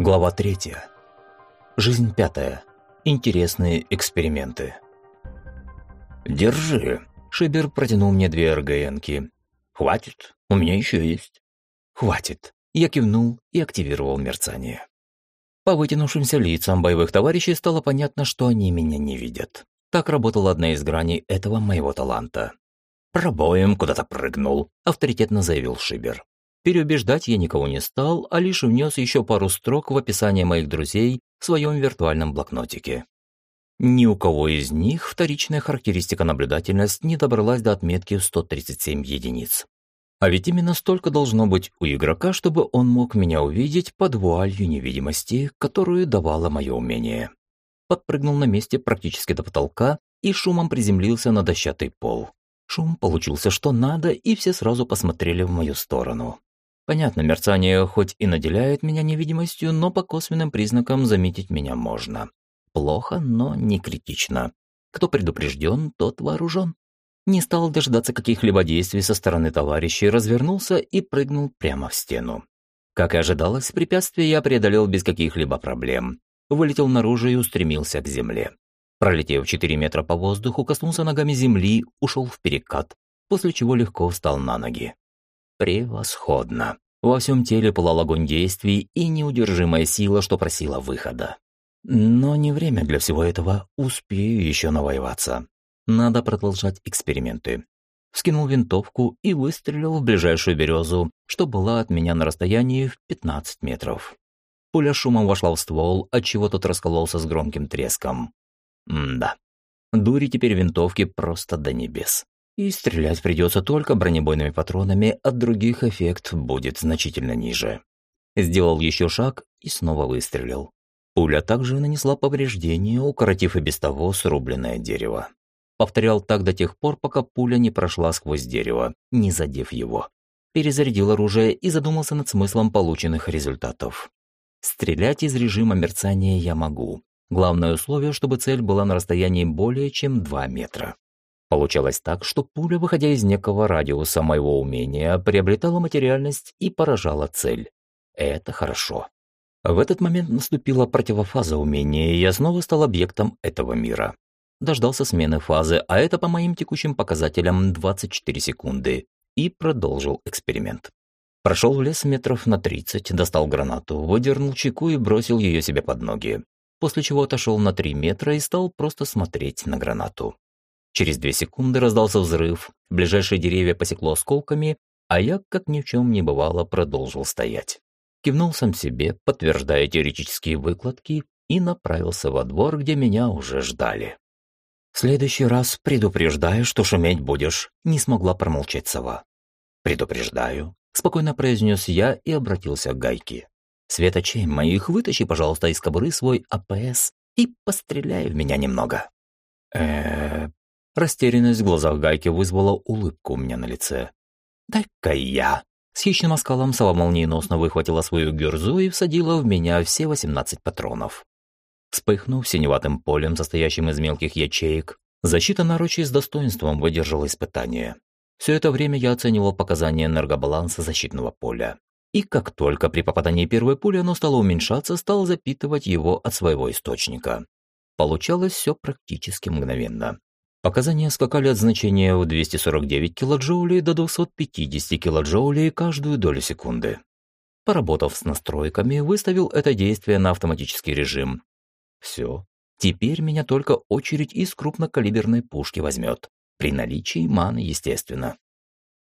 Глава третья. Жизнь пятая. Интересные эксперименты. «Держи», — Шибер протянул мне две РГНки. «Хватит, у меня еще есть». «Хватит». Я кивнул и активировал мерцание. По вытянувшимся лицам боевых товарищей стало понятно, что они меня не видят. Так работала одна из граней этого моего таланта. «Пробоем куда-то прыгнул», — авторитетно заявил Шибер. Переубеждать я никого не стал, а лишь внес еще пару строк в описание моих друзей в своем виртуальном блокнотике. Ни у кого из них вторичная характеристика наблюдательность не добралась до отметки в 137 единиц. А ведь именно столько должно быть у игрока, чтобы он мог меня увидеть под вуалью невидимости, которую давало мое умение. Подпрыгнул на месте практически до потолка и шумом приземлился на дощатый пол. Шум получился что надо, и все сразу посмотрели в мою сторону. Понятно, мерцание хоть и наделяет меня невидимостью, но по косвенным признакам заметить меня можно. Плохо, но не критично. Кто предупрежден, тот вооружен. Не стал дождаться каких-либо действий со стороны товарищей, развернулся и прыгнул прямо в стену. Как и ожидалось, препятствие я преодолел без каких-либо проблем. Вылетел наружу и устремился к земле. Пролетев 4 метра по воздуху, коснулся ногами земли, ушел в перекат, после чего легко встал на ноги. Превосходно. Во всем теле пылал огонь действий и неудержимая сила, что просила выхода. Но не время для всего этого, успею еще навоеваться. Надо продолжать эксперименты. Скинул винтовку и выстрелил в ближайшую березу, что была от меня на расстоянии в 15 метров. Пуля шумом вошла в ствол, отчего тот раскололся с громким треском. М-да. Дури теперь винтовки просто до небес. И стрелять придется только бронебойными патронами, от других эффект будет значительно ниже. Сделал еще шаг и снова выстрелил. Пуля также нанесла повреждение, укоротив и без того срубленное дерево. Повторял так до тех пор, пока пуля не прошла сквозь дерево, не задев его. Перезарядил оружие и задумался над смыслом полученных результатов. Стрелять из режима мерцания я могу. Главное условие, чтобы цель была на расстоянии более чем 2 метра. Получалось так, что пуля, выходя из некого радиуса моего умения, приобретала материальность и поражала цель. Это хорошо. В этот момент наступила противофаза умения, и я снова стал объектом этого мира. Дождался смены фазы, а это по моим текущим показателям 24 секунды, и продолжил эксперимент. Прошел в лес метров на 30, достал гранату, выдернул чеку и бросил ее себе под ноги, после чего отошел на 3 метра и стал просто смотреть на гранату. Через две секунды раздался взрыв, ближайшие деревья посекло осколками, а я, как ни в чем не бывало, продолжил стоять. Кивнул сам себе, подтверждая теоретические выкладки, и направился во двор, где меня уже ждали. «В следующий раз предупреждаю, что шуметь будешь», — не смогла промолчать сова. «Предупреждаю», — спокойно произнес я и обратился к Гайке. «Светочей моих вытащи, пожалуйста, из кобуры свой АПС и постреляй в меня немного». э Растерянность в глазах Гайки вызвала улыбку у меня на лице. «Дай-ка я!» С хищным оскалом сова молниеносно выхватила свою гюрзу и всадила в меня все 18 патронов. Вспыхнув синеватым полем, состоящим из мелких ячеек, защита наручей с достоинством выдержала испытание. Все это время я оценивал показания энергобаланса защитного поля. И как только при попадании первой пули оно стало уменьшаться, стал запитывать его от своего источника. Получалось все практически мгновенно. Показания скакали от значения в 249 килоджоулей до 250 килоджоулей каждую долю секунды. Поработав с настройками, выставил это действие на автоматический режим. Все. Теперь меня только очередь из крупнокалиберной пушки возьмет. При наличии маны, естественно.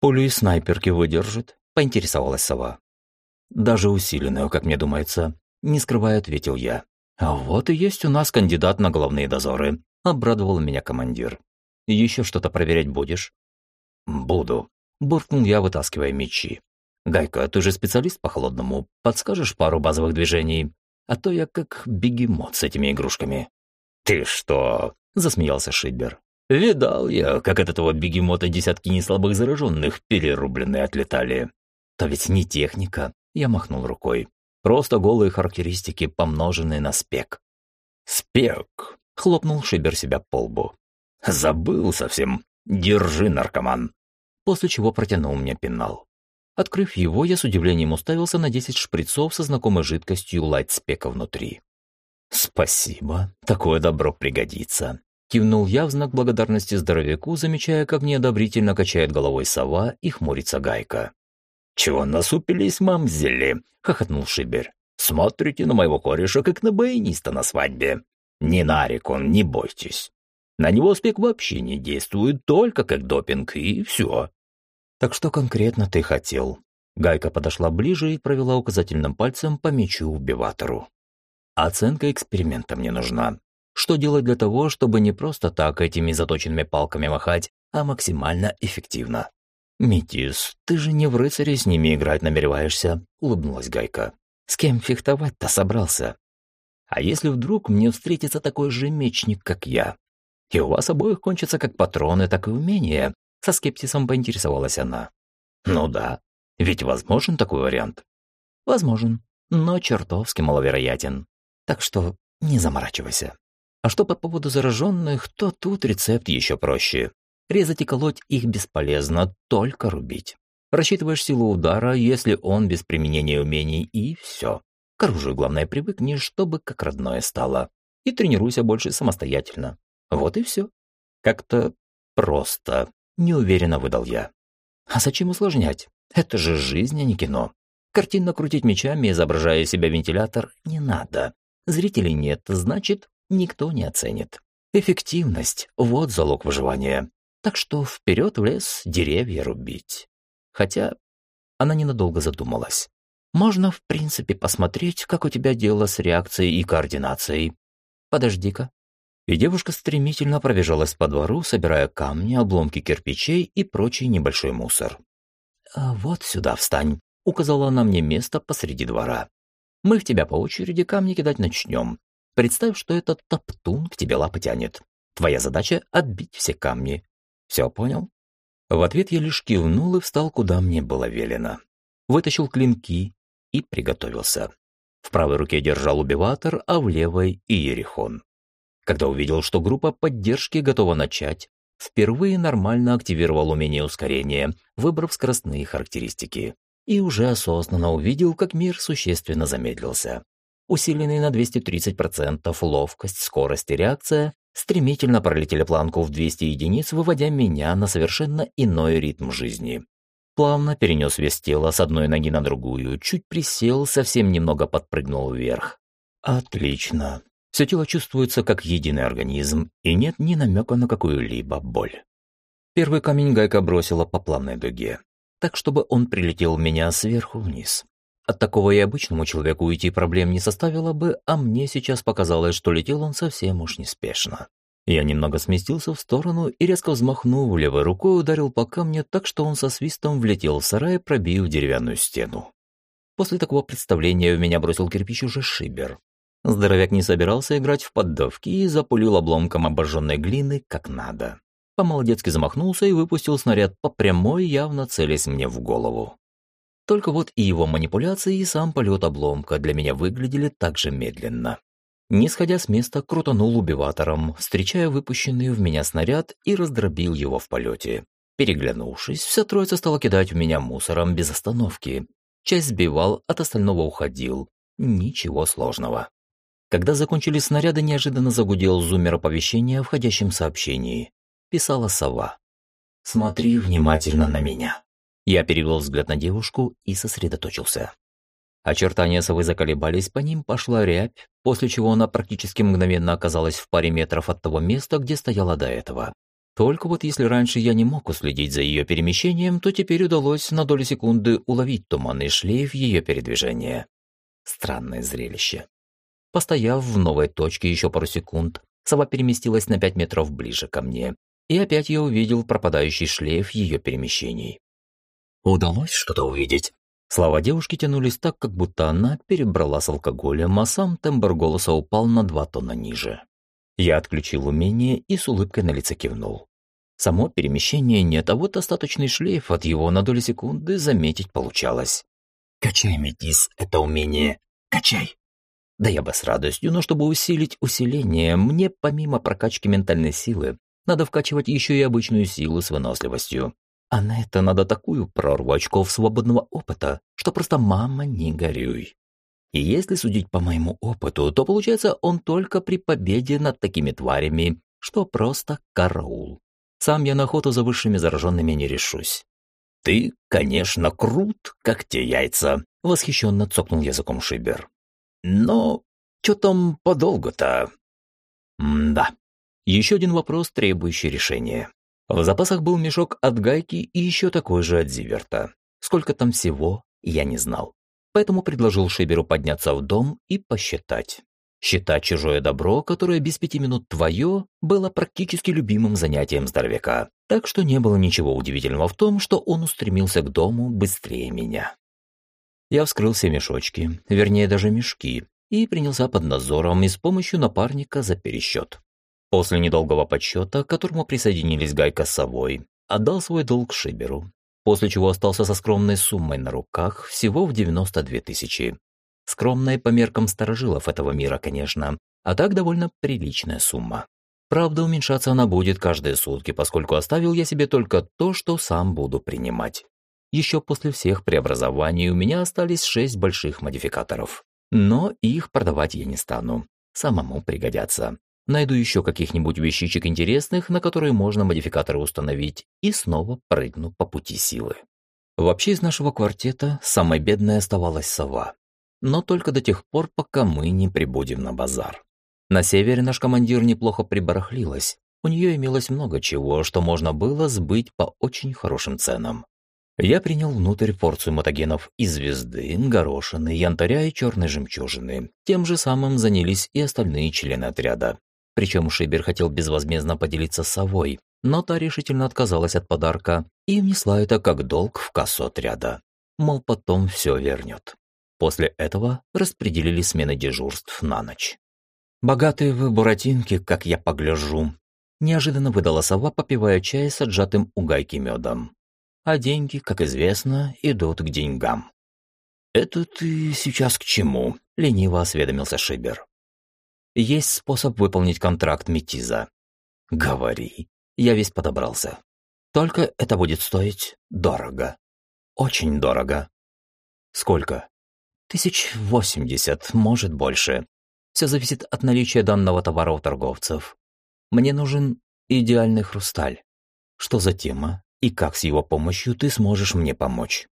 Пулю из снайперки выдержит, поинтересовалась сова. Даже усиленную, как мне думается, не скрывая, ответил я. А вот и есть у нас кандидат на головные дозоры, обрадовал меня командир. Еще что-то проверять будешь?» «Буду», – буркнул я, вытаскивая мечи. «Гайка, ты же специалист по холодному. Подскажешь пару базовых движений? А то я как бегемот с этими игрушками». «Ты что?» – засмеялся Шибер. «Видал я, как от этого бегемота десятки неслабых зараженных перерубленные отлетали. То ведь не техника», – я махнул рукой. «Просто голые характеристики, помноженные на спек». «Спек!» – хлопнул Шибер себя по лбу. Забыл совсем. Держи, наркоман. После чего протянул мне пенал. Открыв его, я с удивлением уставился на 10 шприцов со знакомой жидкостью лайтспека внутри. «Спасибо, такое добро пригодится», — кивнул я в знак благодарности здоровяку, замечая, как неодобрительно качает головой сова и хмурится гайка. «Чего насупились, мамзели?» — хохотнул Шибер. «Смотрите на моего кореша, как на баяниста на свадьбе. Не нарик не бойтесь. На него спек вообще не действует, только как допинг, и все». «Так что конкретно ты хотел?» Гайка подошла ближе и провела указательным пальцем по мечу-убиватору. «Оценка эксперимента мне нужна. Что делать для того, чтобы не просто так этими заточенными палками махать, а максимально эффективно?» «Метис, ты же не в рыцаре с ними играть намереваешься», — улыбнулась Гайка. «С кем фехтовать-то собрался? А если вдруг мне встретится такой же мечник, как я? И у вас обоих кончатся как патроны, так и умения?» Со скептисом поинтересовалась она. «Ну да, ведь возможен такой вариант?» «Возможен, но чертовски маловероятен. Так что не заморачивайся. А что по поводу зараженных, то тут рецепт еще проще. Резать и колоть их бесполезно, только рубить. Рассчитываешь силу удара, если он без применения умений, и все. К оружию главное привыкни, чтобы как родное стало. И тренируйся больше самостоятельно. Вот и все. Как-то просто, неуверенно выдал я. А зачем усложнять? Это же жизнь, а не кино. Картинно крутить мечами, изображая себя вентилятор, не надо. Зрителей нет, значит, никто не оценит. Эффективность – вот залог выживания. Так что вперед в лес деревья рубить. Хотя она ненадолго задумалась. Можно, в принципе, посмотреть, как у тебя дело с реакцией и координацией. Подожди-ка. И девушка стремительно пробежалась по двору, собирая камни, обломки кирпичей и прочий небольшой мусор. «А вот сюда встань», — указала она мне место посреди двора. «Мы в тебя по очереди камни кидать начнем. Представь, что этот топтун к тебе лапы тянет. Твоя задача — отбить все камни. Все понял?» В ответ я лишь кивнул и встал, куда мне было велено. Вытащил клинки и приготовился. В правой руке держал убиватор, а в левой — иерихон. Когда увидел, что группа поддержки готова начать, впервые нормально активировал умение ускорения, выбрав скоростные характеристики. И уже осознанно увидел, как мир существенно замедлился. Усиленный на 230% ловкость, скорость и реакция стремительно пролетели планку в 200 единиц, выводя меня на совершенно иной ритм жизни. Плавно перенес вес тела с одной ноги на другую, чуть присел, совсем немного подпрыгнул вверх. Отлично. Все тело чувствуется как единый организм, и нет ни намека на какую-либо боль. Первый камень гайка бросила по плавной дуге, так чтобы он прилетел в меня сверху вниз. От такого и обычному человеку уйти проблем не составило бы, а мне сейчас показалось, что летел он совсем уж неспешно. Я немного сместился в сторону и, резко взмахнув левой рукой, ударил по камню так, что он со свистом влетел в сарай, пробив деревянную стену. После такого представления в меня бросил кирпич уже шибер. Здоровяк не собирался играть в поддавки и запулил обломком обожженной глины как надо. По-молодецки замахнулся и выпустил снаряд по прямой, явно целясь мне в голову. Только вот и его манипуляции, и сам полет обломка для меня выглядели так же медленно. Не сходя с места, крутанул убиватором, встречая выпущенный в меня снаряд и раздробил его в полете. Переглянувшись, вся троица стала кидать в меня мусором без остановки. Часть сбивал, от остального уходил. Ничего сложного. Когда закончились снаряды, неожиданно загудел зумер оповещения о входящем сообщении. Писала сова. «Смотри внимательно на меня». Я перевел взгляд на девушку и сосредоточился. Очертания совы заколебались, по ним пошла рябь, после чего она практически мгновенно оказалась в паре метров от того места, где стояла до этого. Только вот если раньше я не мог уследить за ее перемещением, то теперь удалось на долю секунды уловить туманный шлейф ее передвижения. Странное зрелище. Постояв в новой точке еще пару секунд, сова переместилась на пять метров ближе ко мне, и опять я увидел пропадающий шлейф ее перемещений. Удалось что-то увидеть. Слова девушки тянулись так, как будто она перебрала с алкоголем, а сам тембр голоса упал на два тона ниже. Я отключил умение и с улыбкой на лице кивнул. Само перемещение нет, а вот остаточный шлейф от его на долю секунды заметить получалось. «Качай, Метис, это умение. Качай!» Да я бы с радостью, но чтобы усилить усиление, мне помимо прокачки ментальной силы, надо вкачивать еще и обычную силу с выносливостью. А на это надо такую прорву очков свободного опыта, что просто мама не горюй. И если судить по моему опыту, то получается он только при победе над такими тварями, что просто караул. Сам я на охоту за высшими зараженными не решусь. «Ты, конечно, крут, как те яйца», — восхищенно цокнул языком Шибер. «Но что там подолгу-то?» «Да». Еще один вопрос, требующий решения. В запасах был мешок от гайки и еще такой же от Зиверта. Сколько там всего, я не знал. Поэтому предложил Шиберу подняться в дом и посчитать. Считать чужое добро, которое без пяти минут твое, было практически любимым занятием здоровяка. Так что не было ничего удивительного в том, что он устремился к дому быстрее меня. Я вскрыл все мешочки, вернее даже мешки, и принялся под надзором и с помощью напарника за пересчет. После недолгого подсчета, к которому присоединились Гайка с совой, отдал свой долг Шиберу, после чего остался со скромной суммой на руках всего в 92 тысячи. Скромная по меркам старожилов этого мира, конечно, а так довольно приличная сумма. Правда, уменьшаться она будет каждые сутки, поскольку оставил я себе только то, что сам буду принимать. Еще после всех преобразований у меня остались шесть больших модификаторов. Но их продавать я не стану. Самому пригодятся. Найду еще каких-нибудь вещичек интересных, на которые можно модификаторы установить, и снова прыгну по пути силы. Вообще из нашего квартета самой бедной оставалась сова. Но только до тех пор, пока мы не прибудем на базар. На севере наш командир неплохо прибарахлилась. У нее имелось много чего, что можно было сбыть по очень хорошим ценам. Я принял внутрь порцию мотогенов из звезды, горошины, янтаря и черной жемчужины. Тем же самым занялись и остальные члены отряда. Причем Шибер хотел безвозмездно поделиться с совой, но та решительно отказалась от подарка и внесла это как долг в кассу отряда. Мол, потом все вернет. После этого распределили смены дежурств на ночь. «Богатые вы буратинки, как я погляжу», – неожиданно выдала сова, попивая чай с отжатым у гайки медом. А деньги, как известно, идут к деньгам. «Это ты сейчас к чему?» – лениво осведомился Шибер. Есть способ выполнить контракт Метиза. Говори. Я весь подобрался. Только это будет стоить дорого. Очень дорого. Сколько? Тысяч восемьдесят, может больше. Все зависит от наличия данного товара у торговцев. Мне нужен идеальный хрусталь. Что за тема и как с его помощью ты сможешь мне помочь?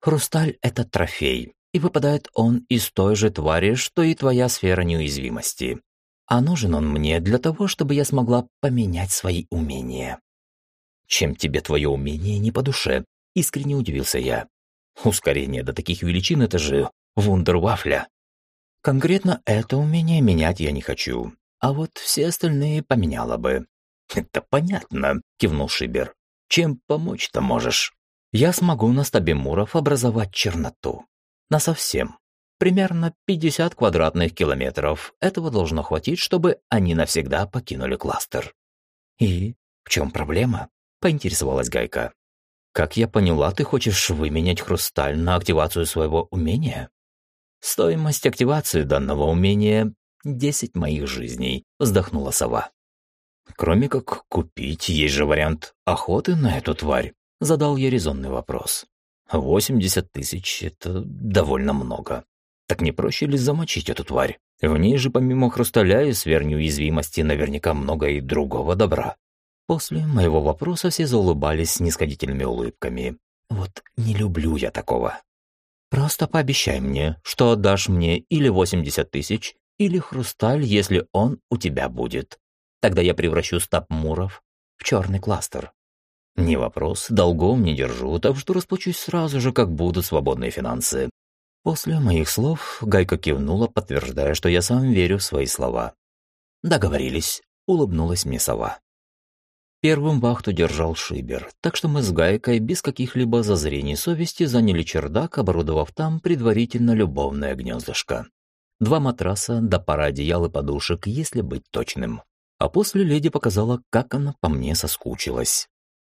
Хрусталь – это трофей и выпадает он из той же твари, что и твоя сфера неуязвимости. А нужен он мне для того, чтобы я смогла поменять свои умения. Чем тебе твое умение не по душе? Искренне удивился я. Ускорение до таких величин – это же вундервафля. Конкретно это умение менять я не хочу, а вот все остальные поменяла бы. Это понятно, кивнул Шибер. Чем помочь-то можешь? Я смогу на стабе муров образовать черноту. На совсем. Примерно 50 квадратных километров. Этого должно хватить, чтобы они навсегда покинули кластер. И в чем проблема? Поинтересовалась Гайка. Как я поняла, ты хочешь выменять хрусталь на активацию своего умения? Стоимость активации данного умения – 10 моих жизней, вздохнула сова. Кроме как купить, есть же вариант охоты на эту тварь, задал я резонный вопрос. 80 тысяч — это довольно много. Так не проще ли замочить эту тварь? В ней же помимо хрусталя и сфер неуязвимости наверняка много и другого добра. После моего вопроса все заулыбались с улыбками. Вот не люблю я такого. Просто пообещай мне, что отдашь мне или 80 тысяч, или хрусталь, если он у тебя будет. Тогда я превращу стаб Муров в черный кластер. Не вопрос, долгов не держу, так что расплачусь сразу же, как будут свободные финансы. После моих слов Гайка кивнула, подтверждая, что я сам верю в свои слова. Договорились, улыбнулась мне сова. Первым вахту держал Шибер, так что мы с Гайкой без каких-либо зазрений совести заняли чердак, оборудовав там предварительно любовное гнездышко. Два матраса да пара одеял и подушек, если быть точным. А после леди показала, как она по мне соскучилась.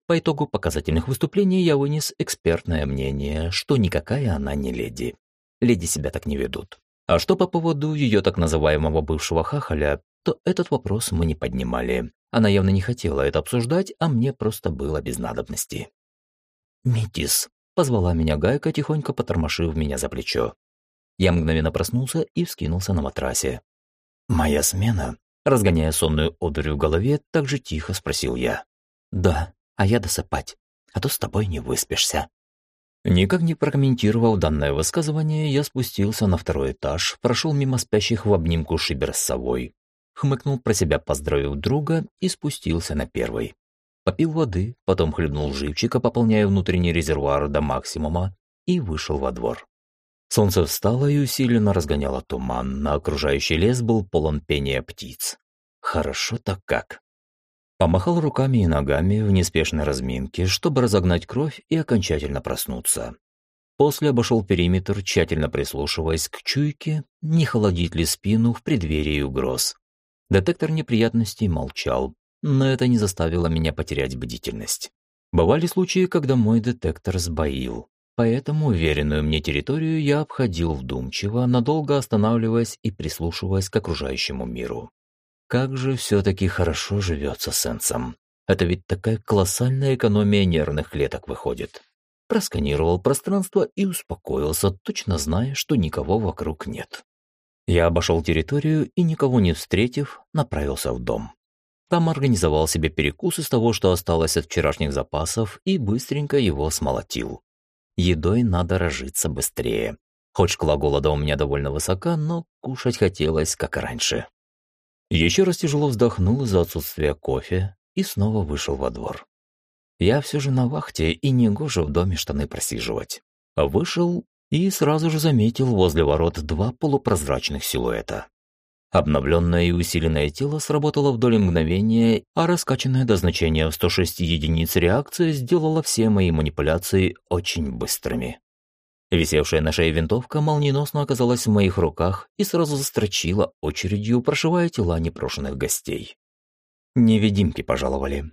По итогу показательных выступлений я вынес экспертное мнение, что никакая она не леди. Леди себя так не ведут. А что по поводу ее так называемого бывшего хахаля, то этот вопрос мы не поднимали. Она явно не хотела это обсуждать, а мне просто было без надобности. «Метис», — позвала меня Гайка, тихонько потормошив меня за плечо. Я мгновенно проснулся и вскинулся на матрасе. «Моя смена?» Разгоняя сонную одурь в голове, так же тихо спросил я. «Да, а я досыпать, а то с тобой не выспишься». Никак не прокомментировав данное высказывание, я спустился на второй этаж, прошел мимо спящих в обнимку шибер с совой, хмыкнул про себя, поздравив друга и спустился на первый. Попил воды, потом хлебнул живчика, пополняя внутренний резервуар до максимума, и вышел во двор. Солнце встало и усиленно разгоняло туман, на окружающий лес был полон пения птиц. Хорошо так как. Помахал руками и ногами в неспешной разминке, чтобы разогнать кровь и окончательно проснуться. После обошел периметр, тщательно прислушиваясь к чуйке, не холодит ли спину в преддверии угроз. Детектор неприятностей молчал, но это не заставило меня потерять бдительность. Бывали случаи, когда мой детектор сбоил, поэтому уверенную мне территорию я обходил вдумчиво, надолго останавливаясь и прислушиваясь к окружающему миру. Как же все-таки хорошо живется сенсом. Это ведь такая колоссальная экономия нервных клеток выходит. Просканировал пространство и успокоился, точно зная, что никого вокруг нет. Я обошел территорию и, никого не встретив, направился в дом. Там организовал себе перекус из того, что осталось от вчерашних запасов, и быстренько его смолотил. Едой надо разжиться быстрее. Хоть шкала голода у меня довольно высока, но кушать хотелось, как и раньше. Еще раз тяжело вздохнул из-за отсутствия кофе и снова вышел во двор. Я все же на вахте и не гоже в доме штаны просиживать. Вышел и сразу же заметил возле ворот два полупрозрачных силуэта. Обновленное и усиленное тело сработало вдоль мгновения, а раскачанная до значения в 106 единиц реакция сделала все мои манипуляции очень быстрыми. Висевшая на шее винтовка молниеносно оказалась в моих руках и сразу застрочила очередью, прошивая тела непрошенных гостей. Невидимки пожаловали.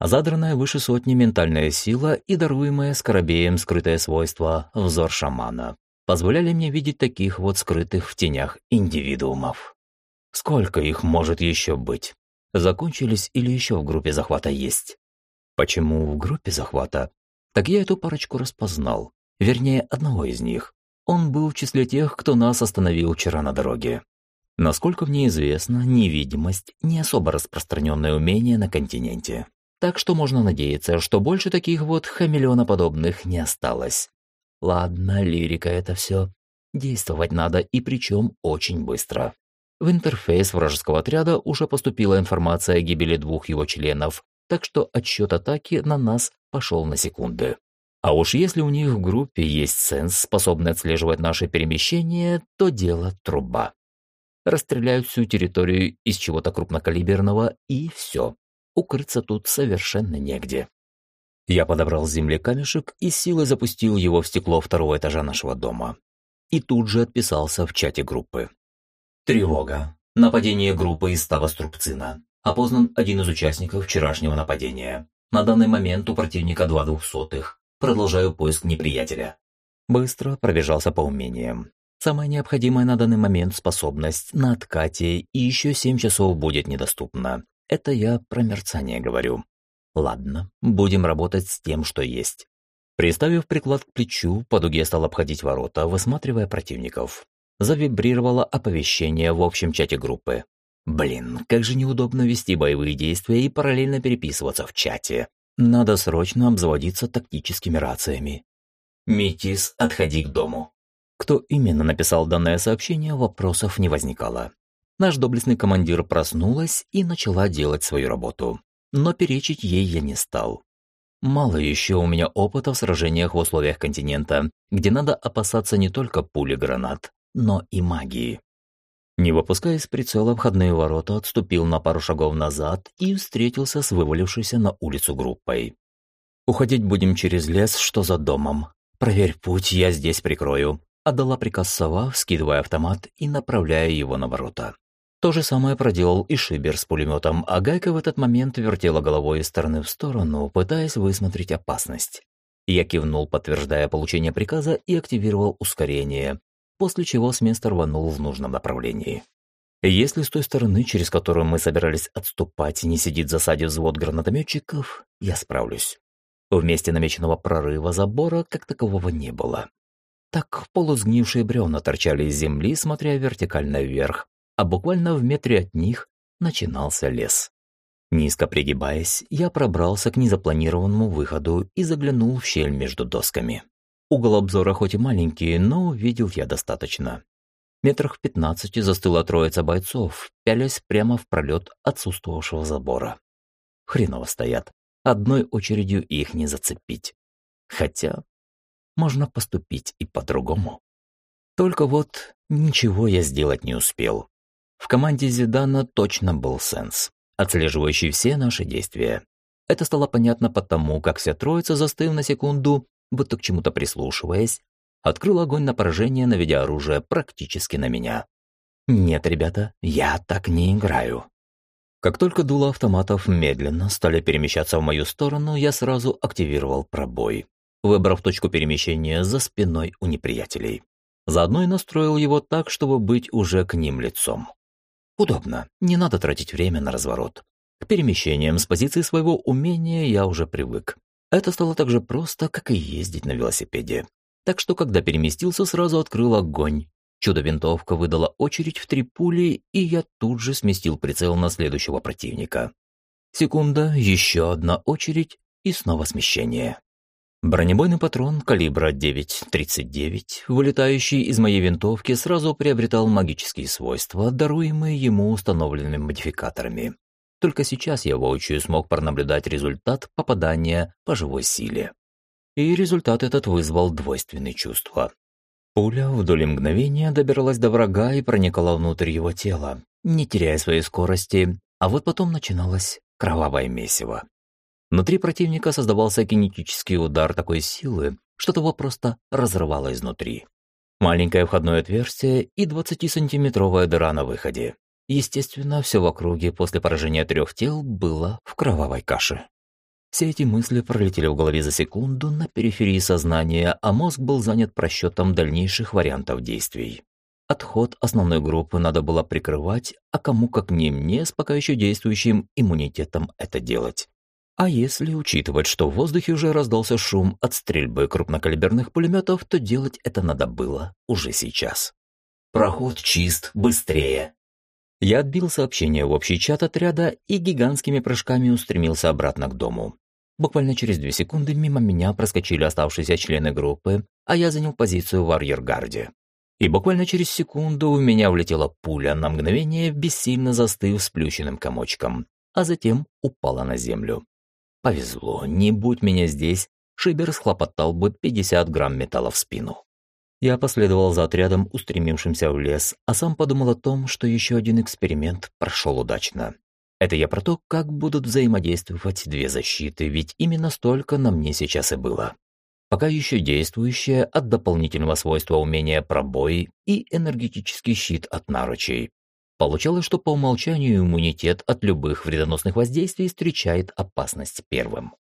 Задранная выше сотни ментальная сила и даруемое скоробеем скрытое свойство «взор шамана» позволяли мне видеть таких вот скрытых в тенях индивидуумов. Сколько их может еще быть? Закончились или еще в группе захвата есть? Почему в группе захвата? Так я эту парочку распознал. Вернее, одного из них. Он был в числе тех, кто нас остановил вчера на дороге. Насколько мне известно, невидимость – не особо распространенное умение на континенте. Так что можно надеяться, что больше таких вот хамелеоноподобных не осталось. Ладно, лирика это все. Действовать надо, и причем очень быстро. В интерфейс вражеского отряда уже поступила информация о гибели двух его членов, так что отсчет атаки на нас пошел на секунды. А уж если у них в группе есть сенс, способный отслеживать наши перемещения, то дело труба. Расстреляют всю территорию из чего-то крупнокалиберного, и все. Укрыться тут совершенно негде. Я подобрал с земли камешек и силой запустил его в стекло второго этажа нашего дома. И тут же отписался в чате группы. Тревога. Нападение группы из става Струбцина. Опознан один из участников вчерашнего нападения. На данный момент у противника два двухсотых. Продолжаю поиск неприятеля. Быстро пробежался по умениям. Самая необходимая на данный момент способность на откате и еще семь часов будет недоступна. Это я про мерцание говорю. Ладно, будем работать с тем, что есть. Приставив приклад к плечу, по дуге стал обходить ворота, высматривая противников завибрировало оповещение в общем чате группы. Блин, как же неудобно вести боевые действия и параллельно переписываться в чате. Надо срочно обзаводиться тактическими рациями. «Метис, отходи к дому». Кто именно написал данное сообщение, вопросов не возникало. Наш доблестный командир проснулась и начала делать свою работу. Но перечить ей я не стал. Мало еще у меня опыта в сражениях в условиях континента, где надо опасаться не только пули гранат, но и магии. Не выпуская из прицела входные ворота, отступил на пару шагов назад и встретился с вывалившейся на улицу группой. «Уходить будем через лес, что за домом. Проверь путь, я здесь прикрою», — отдала приказ сова, скидывая автомат и направляя его на ворота. То же самое проделал и Шибер с пулеметом, а Гайка в этот момент вертела головой из стороны в сторону, пытаясь высмотреть опасность. Я кивнул, подтверждая получение приказа, и активировал ускорение, после чего с места рванул в нужном направлении. Если с той стороны, через которую мы собирались отступать, не сидит в засаде взвод гранатометчиков, я справлюсь. В месте намеченного прорыва забора как такового не было. Так полусгнившие бревна торчали из земли, смотря вертикально вверх, а буквально в метре от них начинался лес. Низко пригибаясь, я пробрался к незапланированному выходу и заглянул в щель между досками. Угол обзора хоть и маленький, но увидел я достаточно. Метрах в пятнадцати застыла троица бойцов, пялясь прямо в пролет отсутствовавшего забора. Хреново стоят. Одной очередью их не зацепить. Хотя можно поступить и по-другому. Только вот ничего я сделать не успел. В команде Зидана точно был сенс, отслеживающий все наши действия. Это стало понятно потому, как вся троица, застыв на секунду, будто к чему-то прислушиваясь, открыл огонь на поражение, наведя оружие практически на меня. Нет, ребята, я так не играю. Как только дуло автоматов медленно стали перемещаться в мою сторону, я сразу активировал пробой, выбрав точку перемещения за спиной у неприятелей. Заодно и настроил его так, чтобы быть уже к ним лицом. Удобно, не надо тратить время на разворот. К перемещениям с позиции своего умения я уже привык. Это стало так же просто, как и ездить на велосипеде. Так что, когда переместился, сразу открыл огонь. Чудо-винтовка выдала очередь в три пули, и я тут же сместил прицел на следующего противника. Секунда, еще одна очередь и снова смещение. Бронебойный патрон калибра 9.39, вылетающий из моей винтовки, сразу приобретал магические свойства, даруемые ему установленными модификаторами. Только сейчас я воочию смог пронаблюдать результат попадания по живой силе. И результат этот вызвал двойственные чувства. Пуля в доли мгновения добиралась до врага и проникала внутрь его тела, не теряя своей скорости, а вот потом начиналось кровавое месиво. Внутри противника создавался кинетический удар такой силы, что того просто разрывало изнутри. Маленькое входное отверстие и 20-сантиметровая дыра на выходе. Естественно, все в округе после поражения трех тел было в кровавой каше. Все эти мысли пролетели в голове за секунду на периферии сознания, а мозг был занят просчетом дальнейших вариантов действий. Отход основной группы надо было прикрывать, а кому как не мне с пока еще действующим иммунитетом это делать. А если учитывать, что в воздухе уже раздался шум от стрельбы крупнокалиберных пулеметов, то делать это надо было уже сейчас. «Проход чист, быстрее!» Я отбил сообщение в общий чат отряда и гигантскими прыжками устремился обратно к дому. Буквально через две секунды мимо меня проскочили оставшиеся члены группы, а я занял позицию в арьергарде. И буквально через секунду в меня влетела пуля, на мгновение бессильно застыв сплющенным комочком, а затем упала на землю. Повезло, не будь меня здесь, Шибер схлопотал бы 50 грамм металла в спину. Я последовал за отрядом, устремившимся в лес, а сам подумал о том, что еще один эксперимент прошел удачно. Это я про то, как будут взаимодействовать две защиты, ведь именно столько на мне сейчас и было. Пока еще действующее от дополнительного свойства умения пробой и энергетический щит от наручей. Получалось, что по умолчанию иммунитет от любых вредоносных воздействий встречает опасность первым.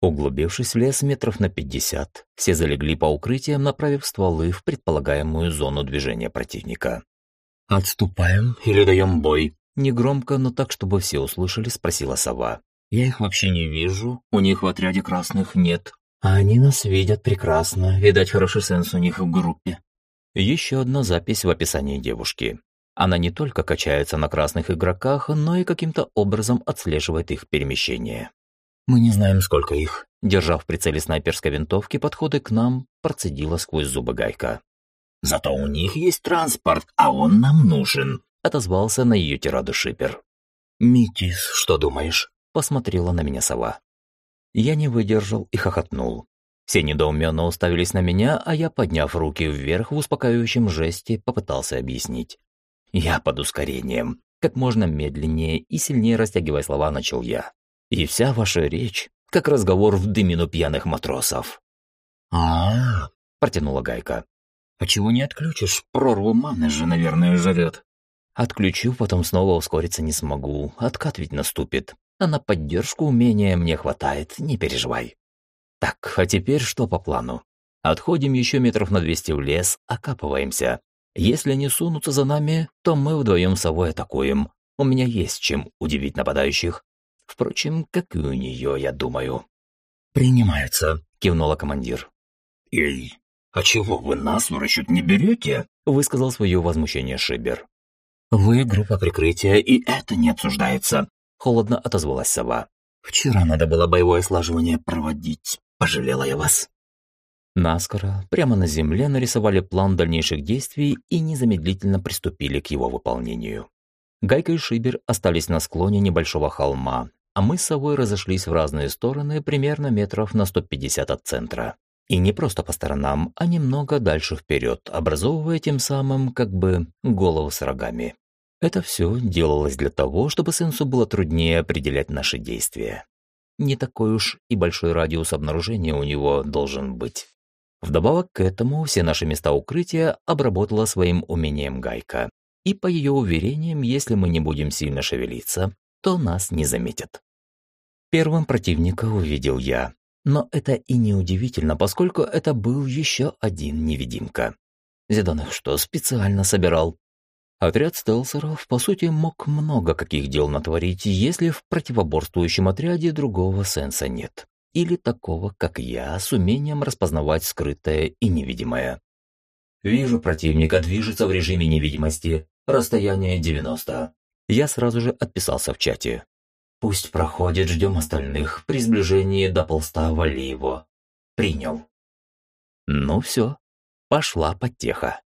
Углубившись в лес метров на 50, все залегли по укрытиям, направив стволы в предполагаемую зону движения противника. «Отступаем или даем бой?» Негромко, но так, чтобы все услышали, спросила сова. «Я их вообще не вижу, у них в отряде красных нет. А они нас видят прекрасно, видать, хороший сенс у них в группе». Еще одна запись в описании девушки. Она не только качается на красных игроках, но и каким-то образом отслеживает их перемещение. Мы не знаем, сколько их. Держа в прицеле снайперской винтовки подходы к нам, процедила сквозь зубы гайка. Зато у них есть транспорт, а он нам нужен. Отозвался на ее тираду шипер. Митис, что думаешь? Посмотрела на меня сова. Я не выдержал и хохотнул. Все недоуменно уставились на меня, а я, подняв руки вверх в успокаивающем жесте, попытался объяснить. Я под ускорением. Как можно медленнее и сильнее растягивая слова, начал я. И вся ваша речь, как разговор в дымину пьяных матросов. а, -а, протянула Гайка. «А чего не отключишь? Прорву маны же, наверное, живет». «Отключу, потом снова ускориться не смогу. Откат ведь наступит. А на поддержку умения мне хватает, не переживай». «Так, а теперь что по плану? Отходим еще метров на двести в лес, окапываемся. Если они сунутся за нами, то мы вдвоем с собой атакуем. У меня есть чем удивить нападающих. Впрочем, как и у нее, я думаю. «Принимается», — кивнула командир. «Эй, а чего вы нас в расчет не берете?» — высказал свое возмущение Шибер. «Вы группа прикрытия, и это не обсуждается», — холодно отозвалась сова. «Вчера надо было боевое слаживание проводить. Пожалела я вас». Наскоро, прямо на земле, нарисовали план дальнейших действий и незамедлительно приступили к его выполнению. Гайка и Шибер остались на склоне небольшого холма, а мы с совой разошлись в разные стороны примерно метров на 150 от центра. И не просто по сторонам, а немного дальше вперед, образовывая тем самым как бы голову с рогами. Это все делалось для того, чтобы Сенсу было труднее определять наши действия. Не такой уж и большой радиус обнаружения у него должен быть. Вдобавок к этому все наши места укрытия обработала своим умением Гайка. И по ее уверениям, если мы не будем сильно шевелиться, то нас не заметят. Первым противника увидел я. Но это и не удивительно, поскольку это был еще один невидимка. Зеленых что, специально собирал? Отряд стелсеров, по сути, мог много каких дел натворить, если в противоборствующем отряде другого сенса нет или такого, как я, с умением распознавать скрытое и невидимое. «Вижу противника, движется в режиме невидимости. Расстояние 90». Я сразу же отписался в чате. «Пусть проходит, ждем остальных. При сближении до полста вали его». «Принял». Ну все, пошла потеха.